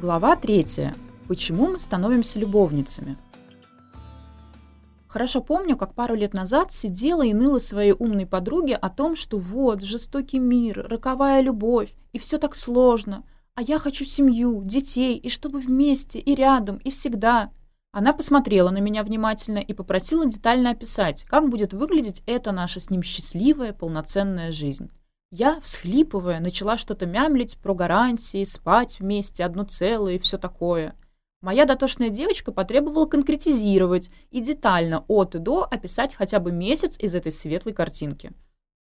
Глава 3. Почему мы становимся любовницами? Хорошо помню, как пару лет назад сидела и ныла своей умной подруге о том, что вот, жестокий мир, роковая любовь, и все так сложно, а я хочу семью, детей, и чтобы вместе, и рядом, и всегда. Она посмотрела на меня внимательно и попросила детально описать, как будет выглядеть эта наша с ним счастливая, полноценная жизнь. Я, всхлипывая, начала что-то мямлить про гарантии, спать вместе, одно целое и все такое. Моя дотошная девочка потребовала конкретизировать и детально от и до описать хотя бы месяц из этой светлой картинки.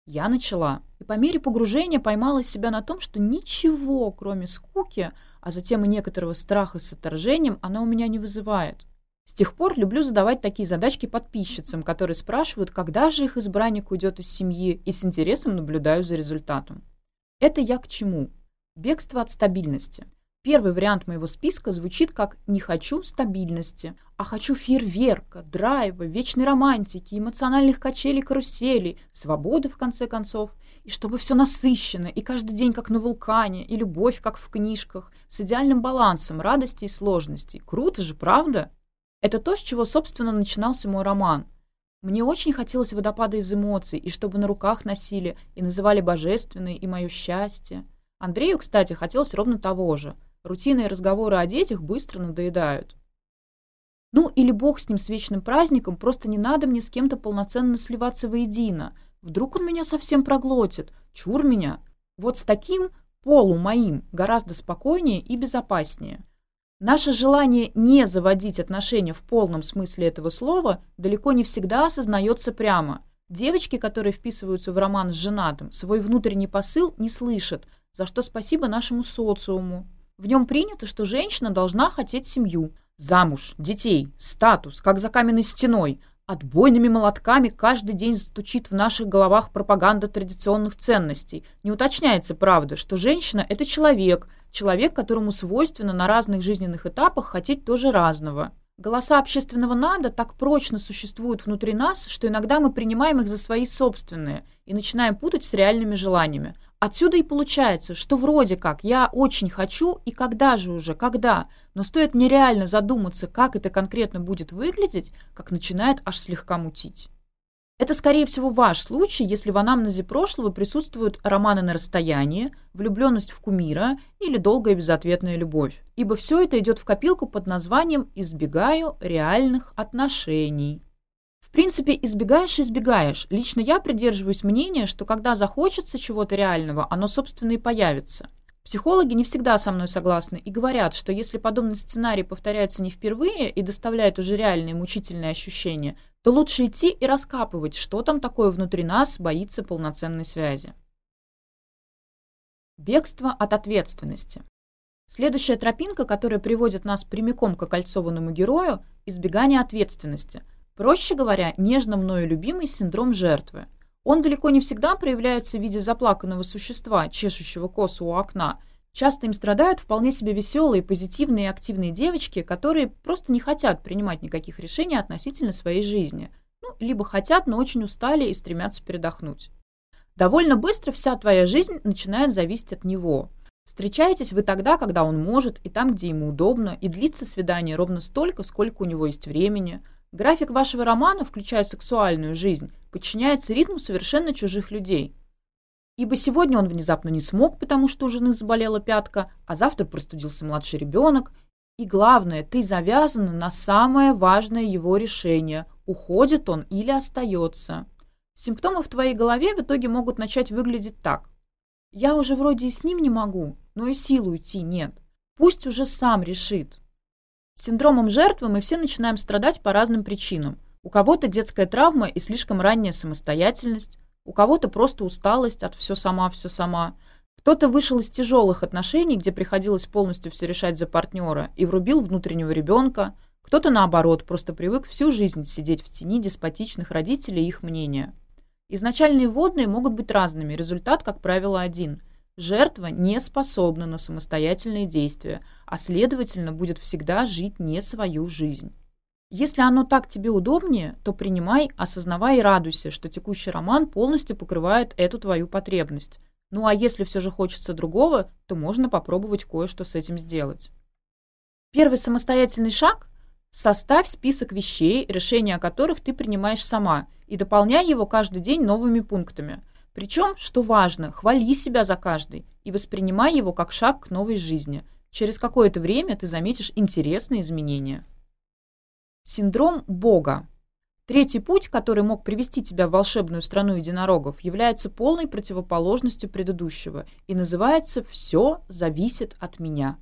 Я начала, и по мере погружения поймала себя на том, что ничего, кроме скуки, а затем и некоторого страха с отторжением, она у меня не вызывает. С тех пор люблю задавать такие задачки подписчицам, которые спрашивают, когда же их избранник уйдет из семьи, и с интересом наблюдаю за результатом. Это я к чему? Бегство от стабильности. Первый вариант моего списка звучит как «не хочу стабильности», а хочу фейерверка, драйва, вечной романтики, эмоциональных качелей-каруселей, свободы, в конце концов, и чтобы все насыщенно, и каждый день как на вулкане, и любовь, как в книжках, с идеальным балансом радости и сложностей. Круто же, правда? Это то, с чего, собственно, начинался мой роман. Мне очень хотелось водопада из эмоций, и чтобы на руках носили, и называли божественной, и мое счастье. Андрею, кстати, хотелось ровно того же. Рутинные разговоры о детях быстро надоедают. Ну или бог с ним с вечным праздником, просто не надо мне с кем-то полноценно сливаться воедино. Вдруг он меня совсем проглотит, чур меня. Вот с таким, полу моим, гораздо спокойнее и безопаснее. Наше желание не заводить отношения в полном смысле этого слова далеко не всегда осознается прямо. Девочки, которые вписываются в роман с женатым, свой внутренний посыл не слышат, за что спасибо нашему социуму. В нем принято, что женщина должна хотеть семью, замуж, детей, статус, как за каменной стеной. Отбойными молотками каждый день стучит в наших головах пропаганда традиционных ценностей. Не уточняется, правда, что женщина – это человек – Человек, которому свойственно на разных жизненных этапах хотеть тоже разного. Голоса общественного «надо» так прочно существуют внутри нас, что иногда мы принимаем их за свои собственные и начинаем путать с реальными желаниями. Отсюда и получается, что вроде как я очень хочу, и когда же уже, когда? Но стоит мне реально задуматься, как это конкретно будет выглядеть, как начинает аж слегка мутить. Это, скорее всего, ваш случай, если в анамнезе прошлого присутствуют романы на расстоянии, влюбленность в кумира или долгая безответная любовь. Ибо все это идет в копилку под названием «Избегаю реальных отношений» принципе, избегаешь, избегаешь. Лично я придерживаюсь мнения, что когда захочется чего-то реального, оно, собственно, и появится. Психологи не всегда со мной согласны и говорят, что если подобный сценарий повторяется не впервые и доставляет уже реальные мучительные ощущения, то лучше идти и раскапывать, что там такое внутри нас боится полноценной связи. Бегство от ответственности. Следующая тропинка, которая приводит нас прямиком к окольцованному герою – избегание ответственности – Проще говоря, нежно мною любимый синдром жертвы. Он далеко не всегда проявляется в виде заплаканного существа, чешущего косу у окна. Часто им страдают вполне себе веселые, позитивные и активные девочки, которые просто не хотят принимать никаких решений относительно своей жизни. Ну, либо хотят, но очень устали и стремятся передохнуть. Довольно быстро вся твоя жизнь начинает зависеть от него. Встречаетесь вы тогда, когда он может, и там, где ему удобно, и длится свидание ровно столько, сколько у него есть времени – График вашего романа, включая сексуальную жизнь, подчиняется ритму совершенно чужих людей. Ибо сегодня он внезапно не смог, потому что у жены заболела пятка, а завтра простудился младший ребенок. И главное, ты завязана на самое важное его решение, уходит он или остается. Симптомы в твоей голове в итоге могут начать выглядеть так. Я уже вроде и с ним не могу, но и сил уйти С Синдромом жертвы мы все начинаем страдать по разным причинам. У кого-то детская травма и слишком ранняя самостоятельность, у кого-то просто усталость от «все сама, все сама». Кто-то вышел из тяжелых отношений, где приходилось полностью все решать за партнера, и врубил внутреннего ребенка. Кто-то, наоборот, просто привык всю жизнь сидеть в тени деспотичных родителей и их мнения. Изначальные водные могут быть разными, результат, как правило, один – Жертва не способна на самостоятельные действия, а следовательно будет всегда жить не свою жизнь. Если оно так тебе удобнее, то принимай, осознавай и радуйся, что текущий роман полностью покрывает эту твою потребность. Ну а если все же хочется другого, то можно попробовать кое-что с этим сделать. Первый самостоятельный шаг – составь список вещей, решения о которых ты принимаешь сама, и дополняй его каждый день новыми пунктами – причем, что важно, хвали себя за каждый и воспринимай его как шаг к новой жизни. Через какое-то время ты заметишь интересные изменения. Синдром Бога. Третий путь, который мог привести тебя в волшебную страну единорогов, является полной противоположностью предыдущего и называется «Все зависит от меня».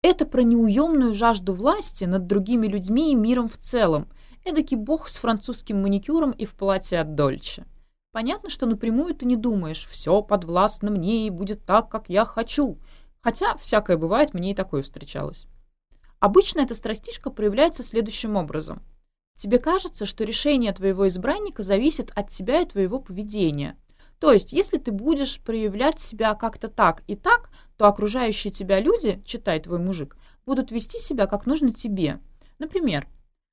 Это про неуемную жажду власти над другими людьми и миром в целом. Эдакий бог с французским маникюром и в платье от Дольче. Понятно, что напрямую ты не думаешь «все подвластно мне и будет так, как я хочу». Хотя всякое бывает, мне и такое встречалось. Обычно эта страстишка проявляется следующим образом. Тебе кажется, что решение твоего избранника зависит от тебя и твоего поведения. То есть, если ты будешь проявлять себя как-то так и так, то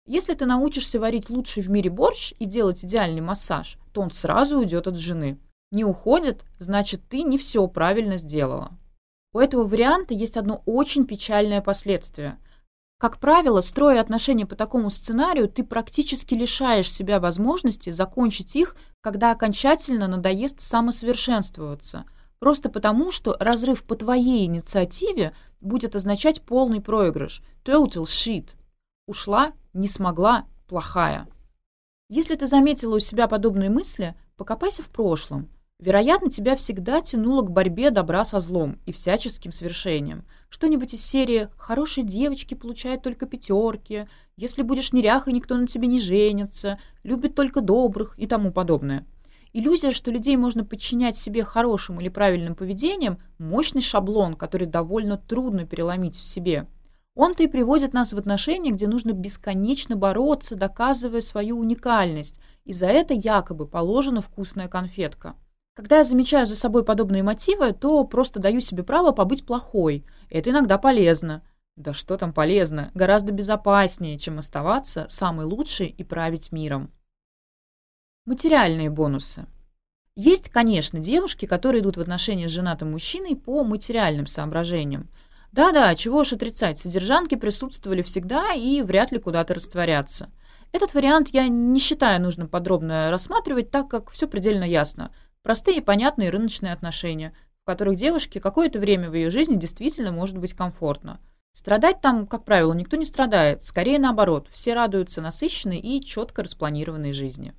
окружающие тебя люди, читай твой мужик, будут вести себя как нужно тебе. Например, если ты научишься варить лучший в мире борщ и делать идеальный массаж, то он сразу уйдет от жены. Не уходит, значит, ты не все правильно сделала. У этого варианта есть одно очень печальное последствие. Как правило, строя отношения по такому сценарию, ты практически лишаешь себя возможности закончить их, когда окончательно надоест самосовершенствоваться. Просто потому, что разрыв по твоей инициативе будет означать полный проигрыш. Total shit. Ушла, не смогла, плохая. Если ты заметила у себя подобные мысли, покопайся в прошлом. Вероятно, тебя всегда тянуло к борьбе добра со злом и всяческим свершением. Что-нибудь из серии «Хорошие девочки получают только пятерки», «Если будешь неряхой, никто на тебе не женится», «Любит только добрых» и тому подобное. Иллюзия, что людей можно подчинять себе хорошим или правильным поведением – мощный шаблон, который довольно трудно переломить в себе. Он-то и приводит нас в отношения, где нужно бесконечно бороться, доказывая свою уникальность, и за это якобы положена вкусная конфетка – когда я замечаю за собой подобные мотивы, то просто даю себе право побыть плохой. Это иногда полезно. Да что там полезно? Гораздо безопаснее, чем оставаться самой лучшей и править миром. Материальные бонусы. Есть, конечно, девушки, которые идут в отношения с женатым мужчиной по материальным Да, да, чего уж отрицать, содержанки присутствовали всегда и вряд ли куда-то растворятся. Этот вариант я не считаю нужным подробно рассматривать, так как все предельно ясно. Простые, и понятные рыночные отношения, в которых девушке какое-то время в ее жизни действительно может быть комфортно. Страдать там, как правило, никто не страдает, скорее наоборот, все радуются насыщенной и четко распланированной жизни.